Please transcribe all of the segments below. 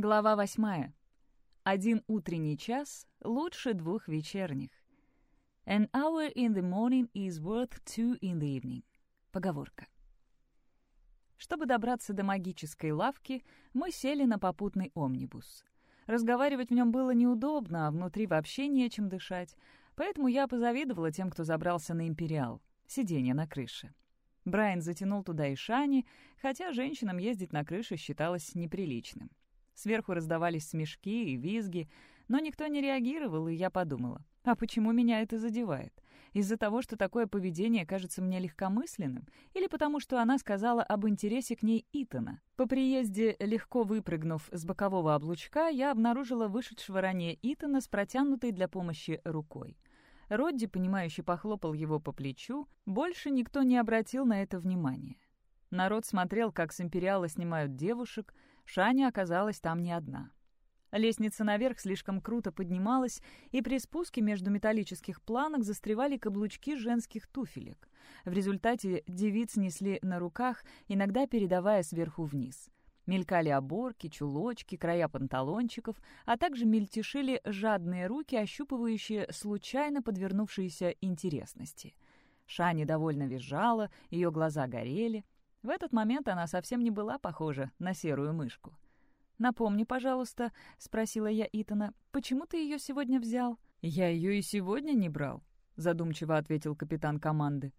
Глава восьмая. Один утренний час лучше двух вечерних. An hour in the morning is worth two in the evening. Поговорка. Чтобы добраться до магической лавки, мы сели на попутный омнибус. Разговаривать в нем было неудобно, а внутри вообще нечем дышать, поэтому я позавидовала тем, кто забрался на «Империал» — сиденье на крыше. Брайан затянул туда и Шани, хотя женщинам ездить на крыше считалось неприличным. Сверху раздавались смешки и визги, но никто не реагировал, и я подумала, а почему меня это задевает? Из-за того, что такое поведение кажется мне легкомысленным? Или потому, что она сказала об интересе к ней Итана? По приезде, легко выпрыгнув с бокового облучка, я обнаружила вышедшего ранее Итана с протянутой для помощи рукой. Родди, понимающе похлопал его по плечу, больше никто не обратил на это внимания. Народ смотрел, как с империала снимают девушек, Шаня оказалась там не одна. Лестница наверх слишком круто поднималась, и при спуске между металлических планок застревали каблучки женских туфелек. В результате девиц несли на руках, иногда передавая сверху вниз. Мелькали оборки, чулочки, края панталончиков, а также мельтешили жадные руки, ощупывающие случайно подвернувшиеся интересности. Шаня довольно визжала, ее глаза горели — в этот момент она совсем не была похожа на серую мышку. «Напомни, пожалуйста», — спросила я Итана, — «почему ты ее сегодня взял?» «Я ее и сегодня не брал», — задумчиво ответил капитан команды.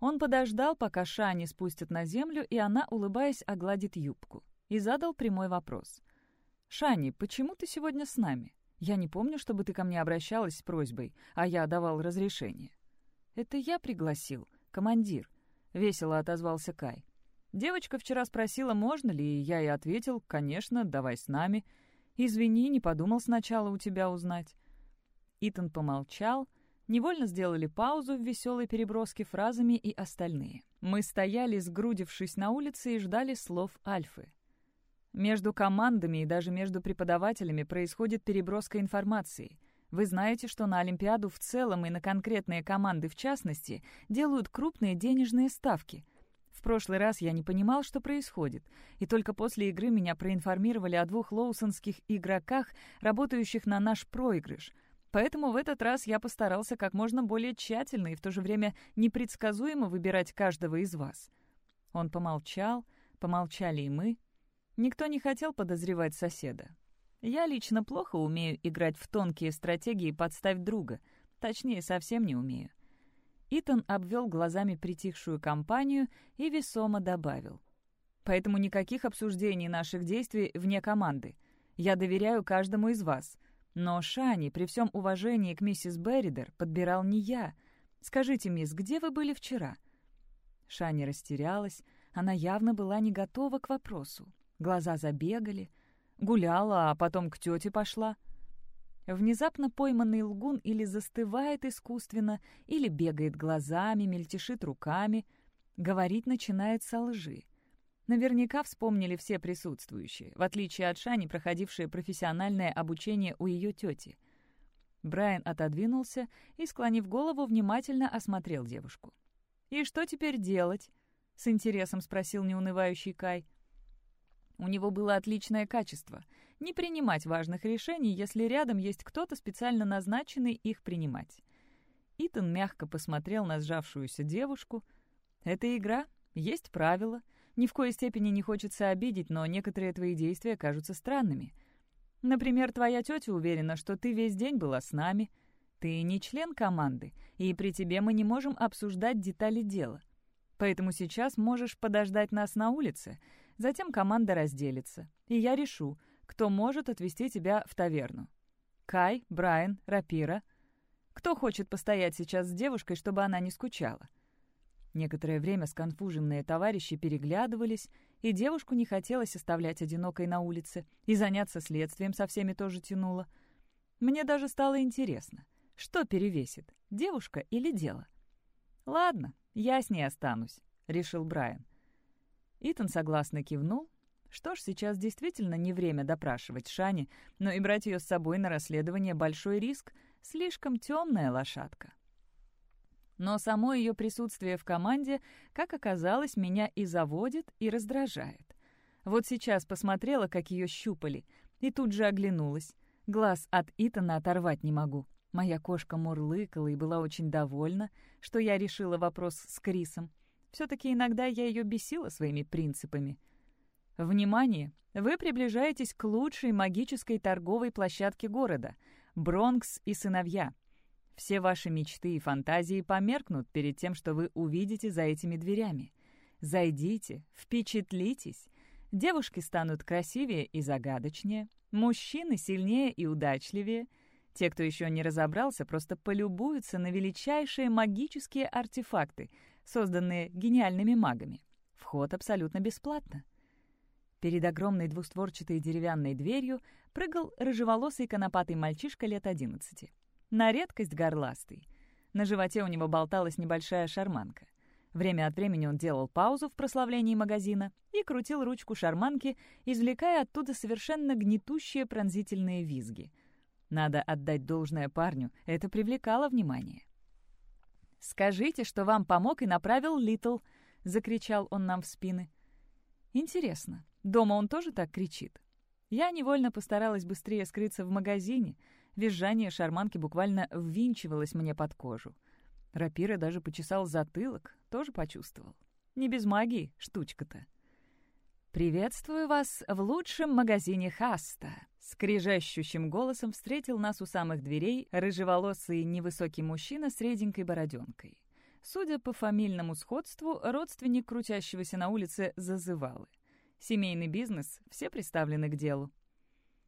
Он подождал, пока Шани спустят на землю, и она, улыбаясь, огладит юбку. И задал прямой вопрос. «Шани, почему ты сегодня с нами? Я не помню, чтобы ты ко мне обращалась с просьбой, а я давал разрешение». «Это я пригласил, командир», — весело отозвался Кай. Девочка вчера спросила, можно ли, и я и ответил, конечно, давай с нами. Извини, не подумал сначала у тебя узнать. Итан помолчал, невольно сделали паузу в веселой переброске фразами и остальные. Мы стояли, сгрудившись на улице, и ждали слов Альфы. Между командами и даже между преподавателями происходит переброска информации. Вы знаете, что на Олимпиаду в целом и на конкретные команды в частности делают крупные денежные ставки — в прошлый раз я не понимал, что происходит, и только после игры меня проинформировали о двух лоусонских игроках, работающих на наш проигрыш. Поэтому в этот раз я постарался как можно более тщательно и в то же время непредсказуемо выбирать каждого из вас. Он помолчал, помолчали и мы. Никто не хотел подозревать соседа. Я лично плохо умею играть в тонкие стратегии «подставь друга», точнее, совсем не умею. Итан обвел глазами притихшую компанию и весомо добавил. «Поэтому никаких обсуждений наших действий вне команды. Я доверяю каждому из вас. Но Шани, при всем уважении к миссис Берридер, подбирал не я. Скажите, мисс, где вы были вчера?» Шани растерялась. Она явно была не готова к вопросу. Глаза забегали. Гуляла, а потом к тете пошла. Внезапно пойманный лгун или застывает искусственно, или бегает глазами, мельтешит руками. Говорить начинает со лжи. Наверняка вспомнили все присутствующие, в отличие от Шани, проходившие профессиональное обучение у ее тети. Брайан отодвинулся и, склонив голову, внимательно осмотрел девушку. «И что теперь делать?» — с интересом спросил неунывающий Кай. У него было отличное качество — не принимать важных решений, если рядом есть кто-то, специально назначенный их принимать. Итан мягко посмотрел на сжавшуюся девушку. «Это игра, есть правила. Ни в коей степени не хочется обидеть, но некоторые твои действия кажутся странными. Например, твоя тетя уверена, что ты весь день была с нами. Ты не член команды, и при тебе мы не можем обсуждать детали дела. Поэтому сейчас можешь подождать нас на улице, затем команда разделится, и я решу, кто может отвезти тебя в таверну. Кай, Брайан, Рапира. Кто хочет постоять сейчас с девушкой, чтобы она не скучала? Некоторое время сконфуженные товарищи переглядывались, и девушку не хотелось оставлять одинокой на улице, и заняться следствием со всеми тоже тянуло. Мне даже стало интересно, что перевесит, девушка или дело? Ладно, «Я с ней останусь», — решил Брайан. Итан согласно кивнул. Что ж, сейчас действительно не время допрашивать Шани, но и брать ее с собой на расследование большой риск, слишком темная лошадка. Но само ее присутствие в команде, как оказалось, меня и заводит, и раздражает. Вот сейчас посмотрела, как ее щупали, И тут же оглянулась. Глаз от Итана оторвать не могу. Моя кошка мурлыкала и была очень довольна, что я решила вопрос с Крисом. все таки иногда я ее бесила своими принципами. Внимание! Вы приближаетесь к лучшей магической торговой площадке города — Бронкс и сыновья. Все ваши мечты и фантазии померкнут перед тем, что вы увидите за этими дверями. Зайдите, впечатлитесь. Девушки станут красивее и загадочнее, мужчины сильнее и удачливее. Те, кто еще не разобрался, просто полюбуются на величайшие магические артефакты, созданные гениальными магами. Вход абсолютно бесплатно. Перед огромной двустворчатой деревянной дверью прыгал рыжеволосый конопатый мальчишка лет одиннадцати. На редкость горластый. На животе у него болталась небольшая шарманка. Время от времени он делал паузу в прославлении магазина и крутил ручку шарманки, извлекая оттуда совершенно гнетущие пронзительные визги. Надо отдать должное парню, это привлекало внимание. «Скажите, что вам помог и направил Литл», — закричал он нам в спины. «Интересно, Дома он тоже так кричит. Я невольно постаралась быстрее скрыться в магазине. Визжание шарманки буквально ввинчивалось мне под кожу. Рапира даже почесал затылок, тоже почувствовал. Не без магии штучка-то. «Приветствую вас в лучшем магазине Хаста!» Скрижащущим голосом встретил нас у самых дверей рыжеволосый невысокий мужчина с реденькой бороденкой. Судя по фамильному сходству, родственник крутящегося на улице зазывалы. Семейный бизнес, все представлены к делу.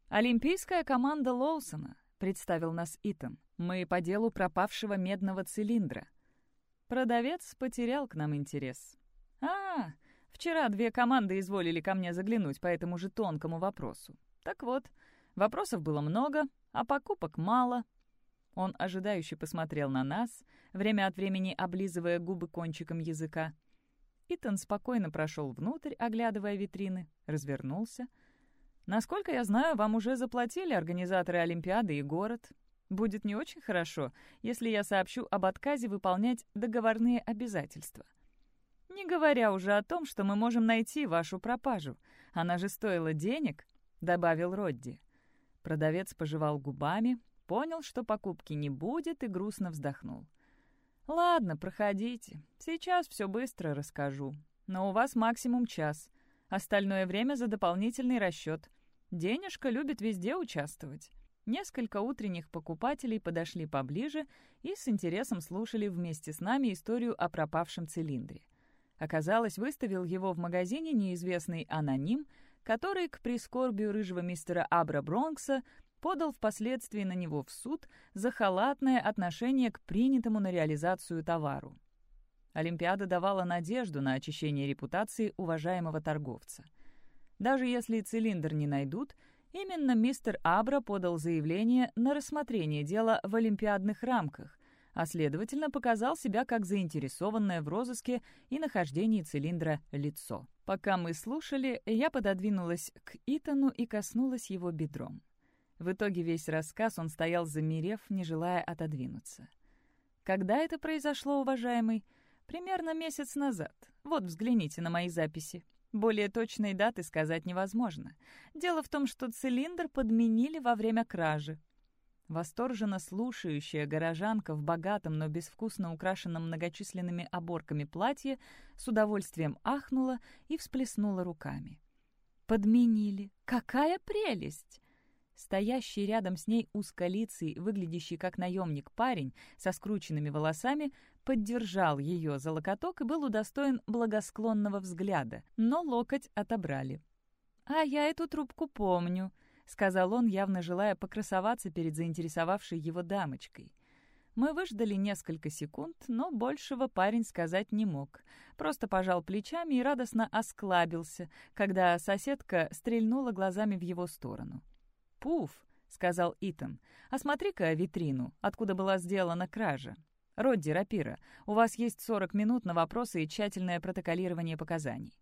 «Олимпийская команда Лоусона», — представил нас Итан. «Мы по делу пропавшего медного цилиндра». Продавец потерял к нам интерес. «А, вчера две команды изволили ко мне заглянуть по этому же тонкому вопросу. Так вот, вопросов было много, а покупок мало». Он ожидающе посмотрел на нас, время от времени облизывая губы кончиком языка. Итан спокойно прошел внутрь, оглядывая витрины, развернулся. «Насколько я знаю, вам уже заплатили организаторы Олимпиады и город. Будет не очень хорошо, если я сообщу об отказе выполнять договорные обязательства. Не говоря уже о том, что мы можем найти вашу пропажу. Она же стоила денег», — добавил Родди. Продавец пожевал губами, понял, что покупки не будет, и грустно вздохнул. «Ладно, проходите. Сейчас все быстро расскажу. Но у вас максимум час. Остальное время за дополнительный расчет. Денежка любит везде участвовать». Несколько утренних покупателей подошли поближе и с интересом слушали вместе с нами историю о пропавшем цилиндре. Оказалось, выставил его в магазине неизвестный аноним, который к прискорбию рыжего мистера Абра Бронкса подал впоследствии на него в суд за халатное отношение к принятому на реализацию товару. Олимпиада давала надежду на очищение репутации уважаемого торговца. Даже если цилиндр не найдут, именно мистер Абра подал заявление на рассмотрение дела в олимпиадных рамках, а следовательно показал себя как заинтересованное в розыске и нахождении цилиндра лицо. Пока мы слушали, я пододвинулась к Итану и коснулась его бедром. В итоге весь рассказ он стоял замерев, не желая отодвинуться. «Когда это произошло, уважаемый?» «Примерно месяц назад. Вот взгляните на мои записи. Более точной даты сказать невозможно. Дело в том, что цилиндр подменили во время кражи». Восторженно слушающая горожанка в богатом, но безвкусно украшенном многочисленными оборками платье с удовольствием ахнула и всплеснула руками. «Подменили! Какая прелесть!» Стоящий рядом с ней узколицый, выглядящий как наемник парень со скрученными волосами, поддержал ее за локоток и был удостоен благосклонного взгляда, но локоть отобрали. «А я эту трубку помню», — сказал он, явно желая покрасоваться перед заинтересовавшей его дамочкой. Мы выждали несколько секунд, но большего парень сказать не мог. Просто пожал плечами и радостно осклабился, когда соседка стрельнула глазами в его сторону. «Пуф», — сказал Итан, — «осмотри-ка витрину, откуда была сделана кража. Родди Рапира, у вас есть 40 минут на вопросы и тщательное протоколирование показаний.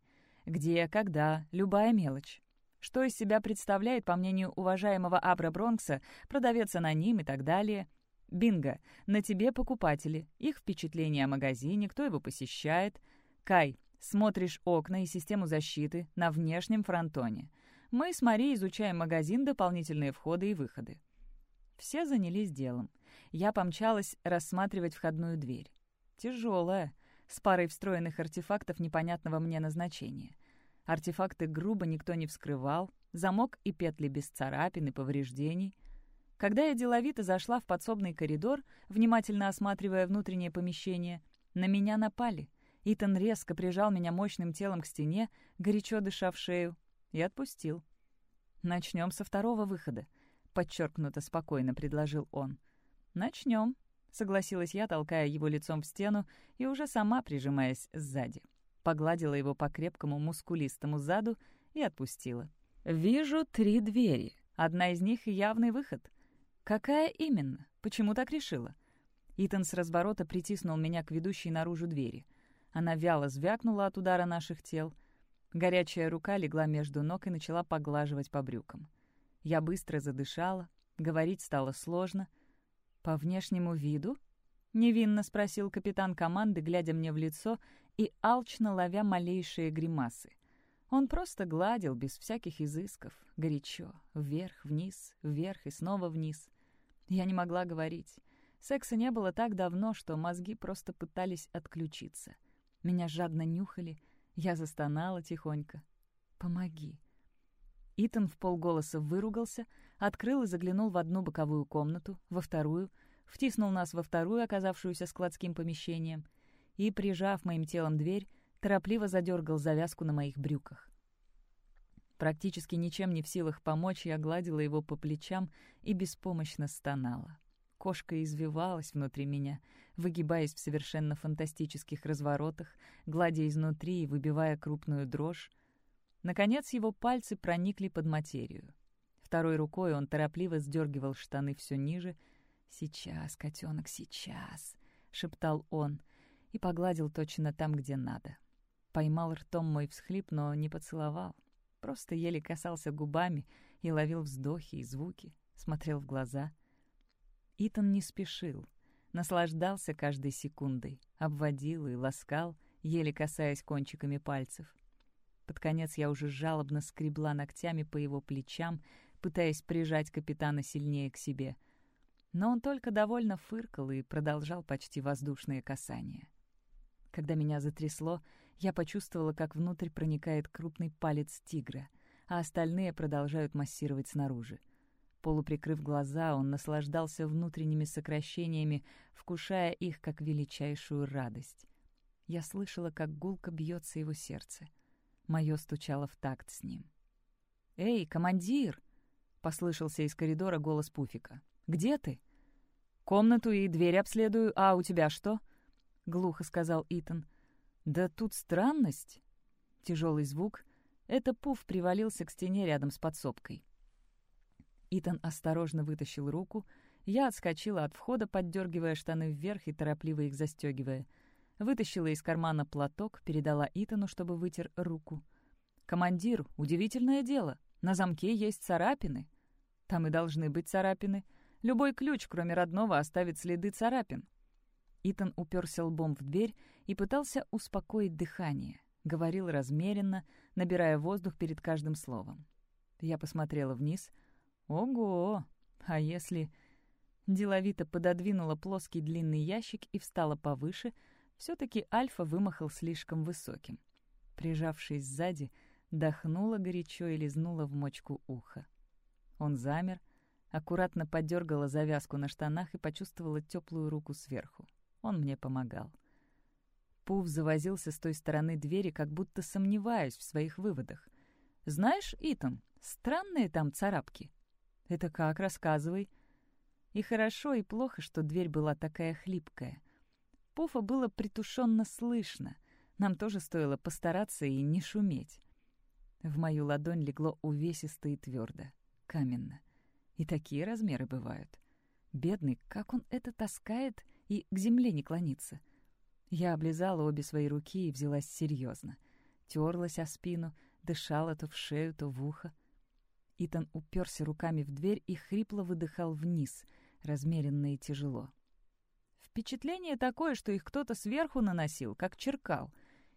Где, когда, любая мелочь. Что из себя представляет, по мнению уважаемого Абра Бронкса, продавец аноним и так далее. Бинго, на тебе покупатели, их впечатление о магазине, кто его посещает. Кай, смотришь окна и систему защиты на внешнем фронтоне. Мы с Марией изучаем магазин, дополнительные входы и выходы. Все занялись делом. Я помчалась рассматривать входную дверь. Тяжелая, с парой встроенных артефактов непонятного мне назначения. Артефакты грубо никто не вскрывал, замок и петли без царапин и повреждений. Когда я деловито зашла в подсобный коридор, внимательно осматривая внутреннее помещение, на меня напали. Итан резко прижал меня мощным телом к стене, горячо дыша в шею, и отпустил. «Начнем со второго выхода», — подчеркнуто спокойно предложил он. «Начнем», — согласилась я, толкая его лицом в стену и уже сама прижимаясь сзади. Погладила его по крепкому мускулистому заду и отпустила. «Вижу три двери. Одна из них — явный выход. Какая именно? Почему так решила?» Итан с разворота притиснул меня к ведущей наружу двери. Она вяло звякнула от удара наших тел. Горячая рука легла между ног и начала поглаживать по брюкам. Я быстро задышала, говорить стало сложно. «По внешнему виду?» — невинно спросил капитан команды, глядя мне в лицо и алчно ловя малейшие гримасы. Он просто гладил, без всяких изысков, горячо, вверх, вниз, вверх и снова вниз. Я не могла говорить. Секса не было так давно, что мозги просто пытались отключиться. Меня жадно нюхали, я застонала тихонько. «Помоги». Итан в полголоса выругался, открыл и заглянул в одну боковую комнату, во вторую, втиснул нас во вторую, оказавшуюся складским помещением, и, прижав моим телом дверь, торопливо задергал завязку на моих брюках. Практически ничем не в силах помочь, я гладила его по плечам и беспомощно стонала. Кошка извивалась внутри меня, выгибаясь в совершенно фантастических разворотах, гладя изнутри и выбивая крупную дрожь. Наконец его пальцы проникли под материю. Второй рукой он торопливо сдергивал штаны все ниже. «Сейчас, котенок, сейчас!» — шептал он и погладил точно там, где надо. Поймал ртом мой всхлип, но не поцеловал. Просто еле касался губами и ловил вздохи и звуки, смотрел в глаза. Итан не спешил, наслаждался каждой секундой, обводил и ласкал, еле касаясь кончиками пальцев. Под конец я уже жалобно скребла ногтями по его плечам, пытаясь прижать капитана сильнее к себе. Но он только довольно фыркал и продолжал почти воздушные касания. Когда меня затрясло, я почувствовала, как внутрь проникает крупный палец тигра, а остальные продолжают массировать снаружи. Полуприкрыв глаза, он наслаждался внутренними сокращениями, вкушая их как величайшую радость. Я слышала, как гулко бьется его сердце. Мое стучало в такт с ним. «Эй, командир!» — послышался из коридора голос Пуфика. «Где ты?» «Комнату и дверь обследую, а у тебя что?» — глухо сказал Итан. «Да тут странность!» Тяжелый звук. Это Пуф привалился к стене рядом с подсобкой. Итан осторожно вытащил руку. Я отскочила от входа, поддергивая штаны вверх и торопливо их застегивая. Вытащила из кармана платок, передала Итану, чтобы вытер руку. «Командир, удивительное дело. На замке есть царапины». «Там и должны быть царапины. Любой ключ, кроме родного, оставит следы царапин». Итан уперся лбом в дверь и пытался успокоить дыхание. Говорил размеренно, набирая воздух перед каждым словом. Я посмотрела вниз. «Ого! А если...» Деловито пододвинула плоский длинный ящик и встала повыше. Все-таки Альфа вымахал слишком высоким. Прижавшись сзади, дохнула горячо и лизнула в мочку уха. Он замер, аккуратно подергала завязку на штанах и почувствовала теплую руку сверху. Он мне помогал. Пуф завозился с той стороны двери, как будто сомневаясь в своих выводах. «Знаешь, Итан, странные там царапки». «Это как? Рассказывай». И хорошо, и плохо, что дверь была такая хлипкая. Пуфа было притушенно слышно. Нам тоже стоило постараться и не шуметь. В мою ладонь легло увесисто и твердо, каменно. И такие размеры бывают. Бедный, как он это таскает и к земле не клониться. Я облизала обе свои руки и взялась серьезно. Терлась о спину, дышала то в шею, то в ухо. Итан уперся руками в дверь и хрипло выдыхал вниз, размеренно и тяжело. Впечатление такое, что их кто-то сверху наносил, как черкал.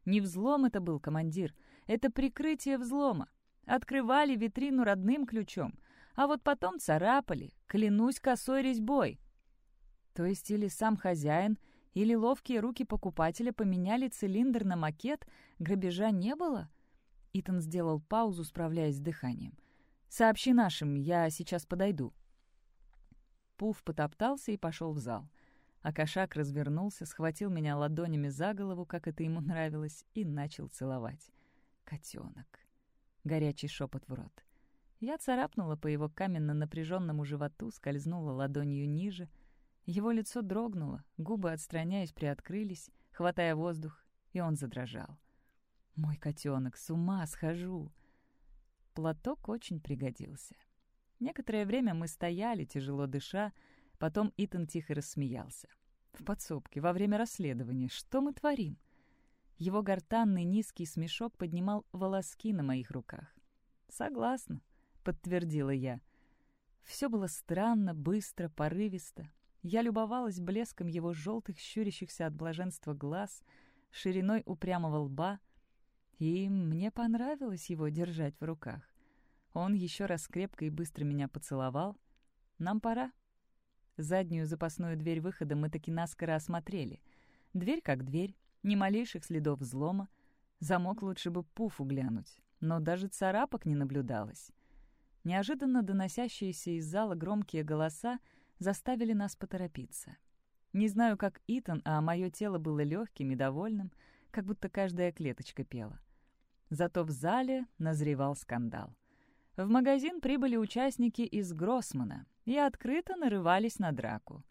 Не взлом это был, командир, это прикрытие взлома. Открывали витрину родным ключом, а вот потом царапали, клянусь косой резьбой. То есть или сам хозяин, или ловкие руки покупателя поменяли цилиндр на макет, грабежа не было? Итан сделал паузу, справляясь с дыханием. «Сообщи нашим, я сейчас подойду». Пуф потоптался и пошел в зал. А кошак развернулся, схватил меня ладонями за голову, как это ему нравилось, и начал целовать. «Котенок». Горячий шепот в рот. Я царапнула по его каменно напряженному животу, скользнула ладонью ниже. Его лицо дрогнуло, губы, отстраняясь, приоткрылись, хватая воздух, и он задрожал. «Мой котенок, с ума схожу!» Платок очень пригодился. Некоторое время мы стояли, тяжело дыша, потом Итан тихо рассмеялся. В подсобке, во время расследования, что мы творим? Его гортанный низкий смешок поднимал волоски на моих руках. «Согласна», — подтвердила я. Все было странно, быстро, порывисто. Я любовалась блеском его желтых, щурящихся от блаженства глаз, шириной упрямого лба, и мне понравилось его держать в руках. Он еще раз крепко и быстро меня поцеловал. «Нам пора». Заднюю запасную дверь выхода мы таки наскоро осмотрели. Дверь как дверь, ни малейших следов взлома. Замок лучше бы пуфу глянуть, но даже царапок не наблюдалось. Неожиданно доносящиеся из зала громкие голоса заставили нас поторопиться. Не знаю, как Итан, а мое тело было легким и довольным, как будто каждая клеточка пела. Зато в зале назревал скандал. В магазин прибыли участники из Гроссмана и открыто нарывались на драку.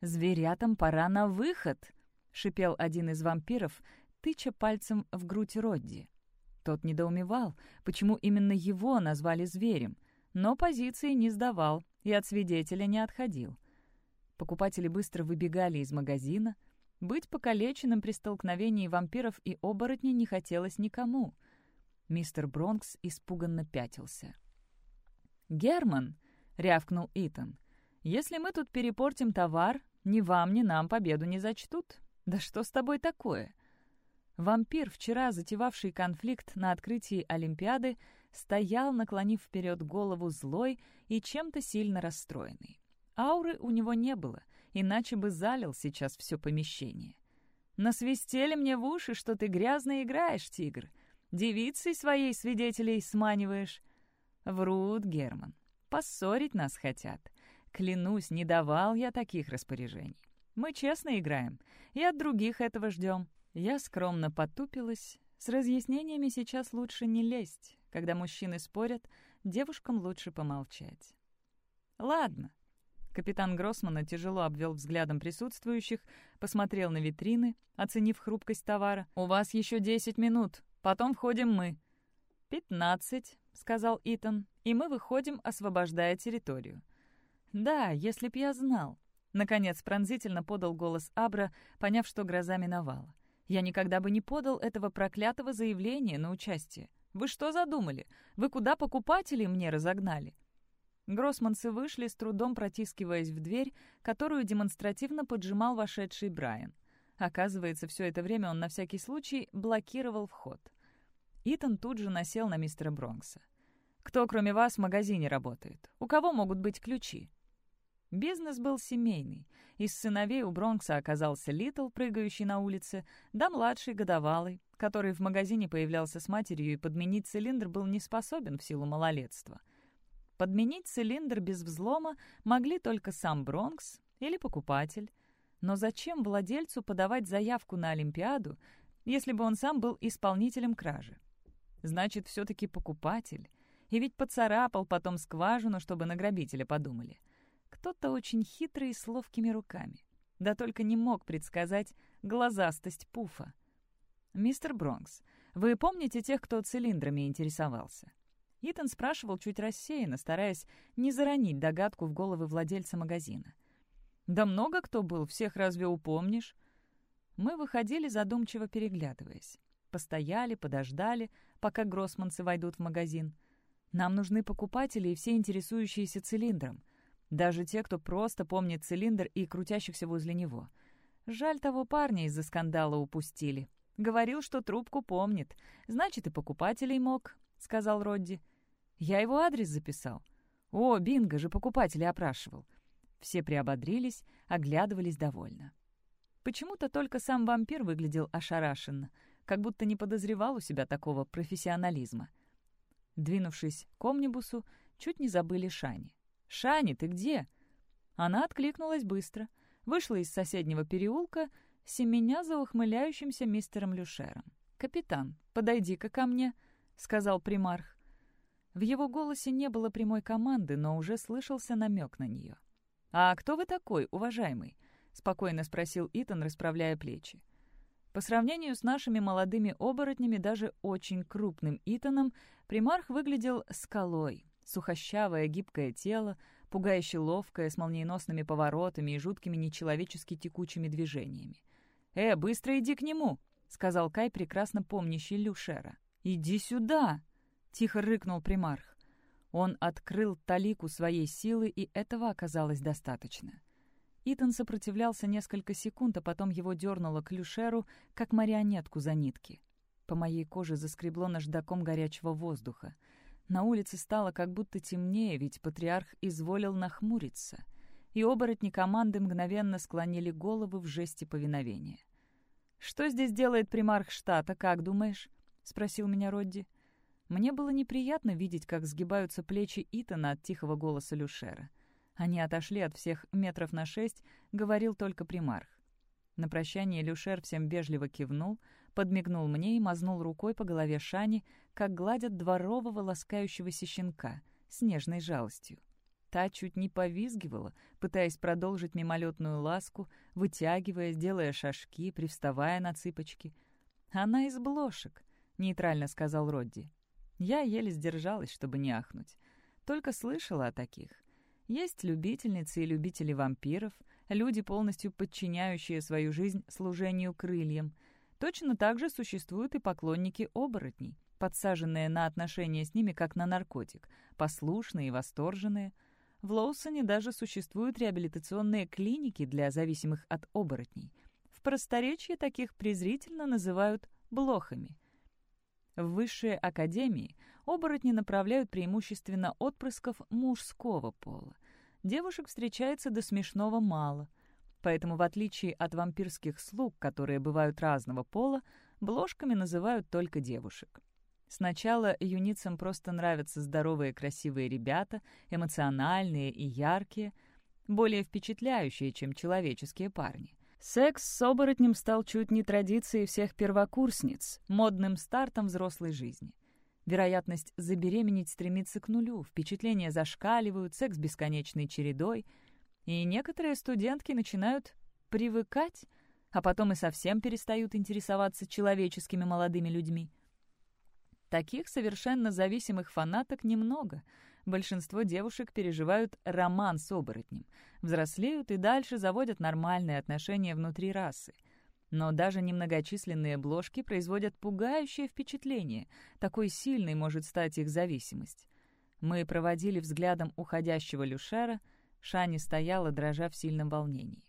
«Зверятам пора на выход!» — шипел один из вампиров, тыча пальцем в грудь Родди. Тот недоумевал, почему именно его назвали зверем, но позиции не сдавал и от свидетеля не отходил. Покупатели быстро выбегали из магазина. Быть покалеченным при столкновении вампиров и оборотней не хотелось никому — Мистер Бронкс испуганно пятился. «Герман!» — рявкнул Итан. «Если мы тут перепортим товар, ни вам, ни нам победу не зачтут. Да что с тобой такое?» Вампир, вчера затевавший конфликт на открытии Олимпиады, стоял, наклонив вперед голову злой и чем-то сильно расстроенный. Ауры у него не было, иначе бы залил сейчас все помещение. «Насвистели мне в уши, что ты грязно играешь, тигр. Девицей своей свидетелей сманиваешь?» «Врут, Герман. Поссорить нас хотят. Клянусь, не давал я таких распоряжений. Мы честно играем, и от других этого ждем». Я скромно потупилась. С разъяснениями сейчас лучше не лезть. Когда мужчины спорят, девушкам лучше помолчать. «Ладно». Капитан Гроссмана тяжело обвел взглядом присутствующих, посмотрел на витрины, оценив хрупкость товара. «У вас еще десять минут. Потом входим мы». «Пятнадцать», — сказал Итан, — «и мы выходим, освобождая территорию». «Да, если б я знал». Наконец пронзительно подал голос Абра, поняв, что гроза миновала. «Я никогда бы не подал этого проклятого заявления на участие. Вы что задумали? Вы куда покупателей мне разогнали?» Гроссманцы вышли, с трудом протискиваясь в дверь, которую демонстративно поджимал вошедший Брайан. Оказывается, все это время он на всякий случай блокировал вход. Итан тут же насел на мистера Бронкса. «Кто, кроме вас, в магазине работает? У кого могут быть ключи?» Бизнес был семейный. Из сыновей у Бронкса оказался Литл, прыгающий на улице, да младший годовалый, который в магазине появлялся с матерью и подменить цилиндр был не способен в силу малолетства. Подменить цилиндр без взлома могли только сам Бронкс или покупатель. Но зачем владельцу подавать заявку на Олимпиаду, если бы он сам был исполнителем кражи? Значит, все-таки покупатель. И ведь поцарапал потом скважину, чтобы на грабителя подумали. Кто-то очень хитрый с ловкими руками. Да только не мог предсказать глазастость пуфа. «Мистер Бронкс, вы помните тех, кто цилиндрами интересовался?» Итан спрашивал чуть рассеянно, стараясь не заронить догадку в головы владельца магазина. «Да много кто был, всех разве упомнишь?» Мы выходили, задумчиво переглядываясь. Постояли, подождали, пока гроссманцы войдут в магазин. Нам нужны покупатели и все интересующиеся цилиндром. Даже те, кто просто помнит цилиндр и крутящихся возле него. Жаль, того парня из-за скандала упустили. Говорил, что трубку помнит. Значит, и покупателей мог. сказал Родди. «Я его адрес записал». «О, Бинго же покупателя опрашивал». Все приободрились, оглядывались довольно. Почему-то только сам вампир выглядел ошарашенно, как будто не подозревал у себя такого профессионализма. Двинувшись к омнибусу, чуть не забыли Шани. «Шани, ты где?» Она откликнулась быстро, вышла из соседнего переулка, семеня за ухмыляющимся мистером Люшером. «Капитан, подойди-ка ко мне», — сказал примарх. В его голосе не было прямой команды, но уже слышался намек на нее. «А кто вы такой, уважаемый?» — спокойно спросил Итан, расправляя плечи. По сравнению с нашими молодыми оборотнями, даже очень крупным Итаном, примарх выглядел скалой. Сухощавое гибкое тело, пугающе ловкое, с молниеносными поворотами и жуткими нечеловечески текучими движениями. «Э, быстро иди к нему!» — сказал Кай, прекрасно помнящий Люшера. «Иди сюда!» — тихо рыкнул примарх. Он открыл талику своей силы, и этого оказалось достаточно. Итан сопротивлялся несколько секунд, а потом его дернуло к Люшеру, как марионетку за нитки. По моей коже заскребло наждаком горячего воздуха. На улице стало как будто темнее, ведь патриарх изволил нахмуриться. И оборотни команды мгновенно склонили головы в жесте повиновения. «Что здесь делает примарх штата, как думаешь?» — спросил меня Родди. Мне было неприятно видеть, как сгибаются плечи Итана от тихого голоса Люшера. Они отошли от всех метров на шесть, говорил только примарх. На прощание Люшер всем вежливо кивнул, подмигнул мне и мазнул рукой по голове Шани, как гладят дворового ласкающегося щенка, с нежной жалостью. Та чуть не повизгивала, пытаясь продолжить мимолетную ласку, вытягивая, делая шажки, привставая на цыпочки. «Она из блошек», — нейтрально сказал Родди. Я еле сдержалась, чтобы не ахнуть. Только слышала о таких. Есть любительницы и любители вампиров, люди, полностью подчиняющие свою жизнь служению крыльям. Точно так же существуют и поклонники оборотней, подсаженные на отношения с ними как на наркотик, послушные и восторженные. В Лоусоне даже существуют реабилитационные клиники для зависимых от оборотней. В просторечии таких презрительно называют блохами. В высшие академии оборотни направляют преимущественно отпрысков мужского пола. Девушек встречается до смешного мало. Поэтому, в отличие от вампирских слуг, которые бывают разного пола, бложками называют только девушек. Сначала юницам просто нравятся здоровые красивые ребята, эмоциональные и яркие, более впечатляющие, чем человеческие парни. Секс с оборотнем стал чуть не традицией всех первокурсниц, модным стартом взрослой жизни. Вероятность забеременеть стремится к нулю, впечатления зашкаливают, секс бесконечной чередой, и некоторые студентки начинают привыкать, а потом и совсем перестают интересоваться человеческими молодыми людьми. Таких совершенно зависимых фанаток немного — большинство девушек переживают роман с оборотнем, взрослеют и дальше заводят нормальные отношения внутри расы. Но даже немногочисленные бложки производят пугающее впечатление, такой сильной может стать их зависимость. Мы проводили взглядом уходящего Люшера, Шани стояла, дрожа в сильном волнении.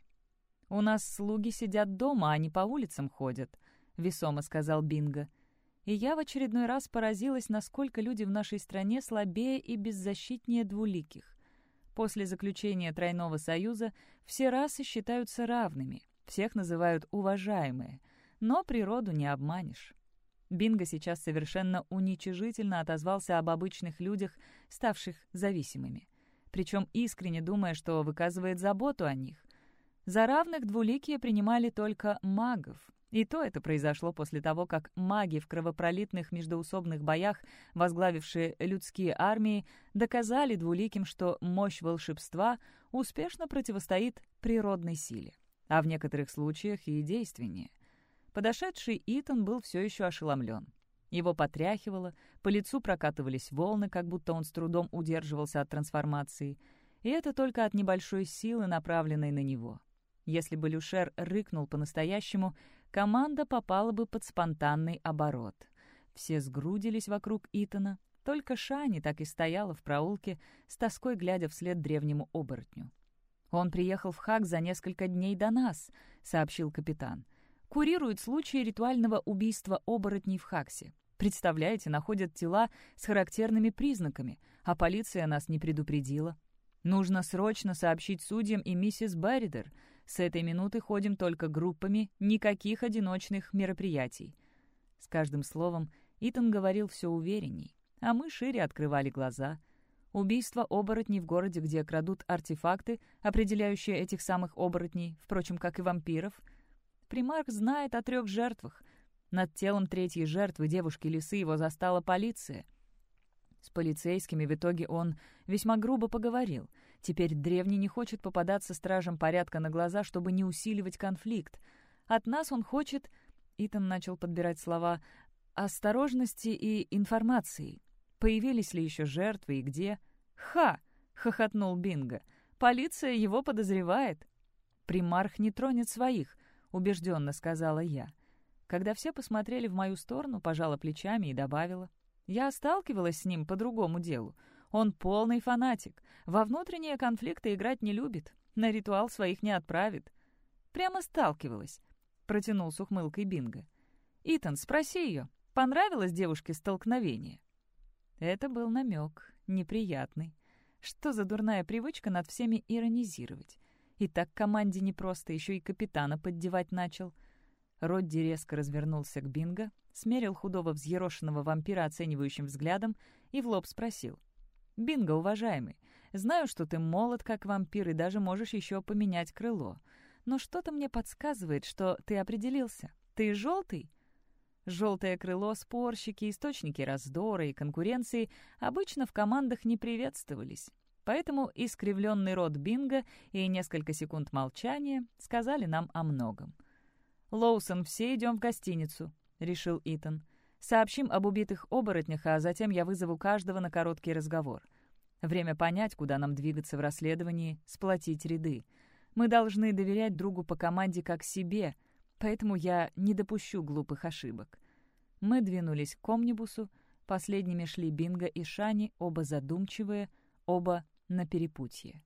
«У нас слуги сидят дома, а не по улицам ходят», — весомо сказал Бинго. — и я в очередной раз поразилась, насколько люди в нашей стране слабее и беззащитнее двуликих. После заключения Тройного Союза все расы считаются равными, всех называют уважаемые, но природу не обманешь. Бинго сейчас совершенно уничижительно отозвался об обычных людях, ставших зависимыми. Причем искренне думая, что выказывает заботу о них. За равных двуликие принимали только магов, и то это произошло после того, как маги в кровопролитных междоусобных боях, возглавившие людские армии, доказали двуликим, что мощь волшебства успешно противостоит природной силе, а в некоторых случаях и действеннее. Подошедший Итан был все еще ошеломлен. Его потряхивало, по лицу прокатывались волны, как будто он с трудом удерживался от трансформации, и это только от небольшой силы, направленной на него. Если бы Люшер рыкнул по-настоящему, команда попала бы под спонтанный оборот. Все сгрудились вокруг Итана, только Шани так и стояла в проулке, с тоской глядя вслед древнему оборотню. «Он приехал в Хак за несколько дней до нас», — сообщил капитан. «Курирует случаи ритуального убийства оборотней в Хаксе. Представляете, находят тела с характерными признаками, а полиция нас не предупредила. Нужно срочно сообщить судьям и миссис Барридер. С этой минуты ходим только группами, никаких одиночных мероприятий». С каждым словом Итан говорил все уверенней, а мы шире открывали глаза. Убийство оборотней в городе, где крадут артефакты, определяющие этих самых оборотней, впрочем, как и вампиров. Примарх знает о трех жертвах. Над телом третьей жертвы девушки-лисы его застала полиция. С полицейскими в итоге он весьма грубо поговорил. Теперь древний не хочет попадаться стражам порядка на глаза, чтобы не усиливать конфликт. От нас он хочет... Итан начал подбирать слова осторожности и информации. Появились ли еще жертвы и где? «Ха!» — хохотнул Бинго. «Полиция его подозревает». «Примарх не тронет своих», — убежденно сказала я. Когда все посмотрели в мою сторону, пожала плечами и добавила. «Я сталкивалась с ним по другому делу. Он полный фанатик. Во внутренние конфликты играть не любит. На ритуал своих не отправит». «Прямо сталкивалась», — протянул с ухмылкой Бинго. «Итан, спроси ее, понравилось девушке столкновение?» Это был намек, неприятный. Что за дурная привычка над всеми иронизировать? И так команде не просто, еще и капитана поддевать начал — Родди резко развернулся к Бинго, смерил худого взъерошенного вампира оценивающим взглядом и в лоб спросил. «Бинго, уважаемый, знаю, что ты молод, как вампир, и даже можешь еще поменять крыло. Но что-то мне подсказывает, что ты определился. Ты желтый?» Желтое крыло, спорщики, источники раздора и конкуренции обычно в командах не приветствовались. Поэтому искривленный рот Бинго и несколько секунд молчания сказали нам о многом. «Лоусон, все идем в гостиницу», — решил Итан. «Сообщим об убитых оборотнях, а затем я вызову каждого на короткий разговор. Время понять, куда нам двигаться в расследовании, сплотить ряды. Мы должны доверять другу по команде как себе, поэтому я не допущу глупых ошибок». Мы двинулись к комнибусу, последними шли Бинго и Шани, оба задумчивые, оба на перепутье.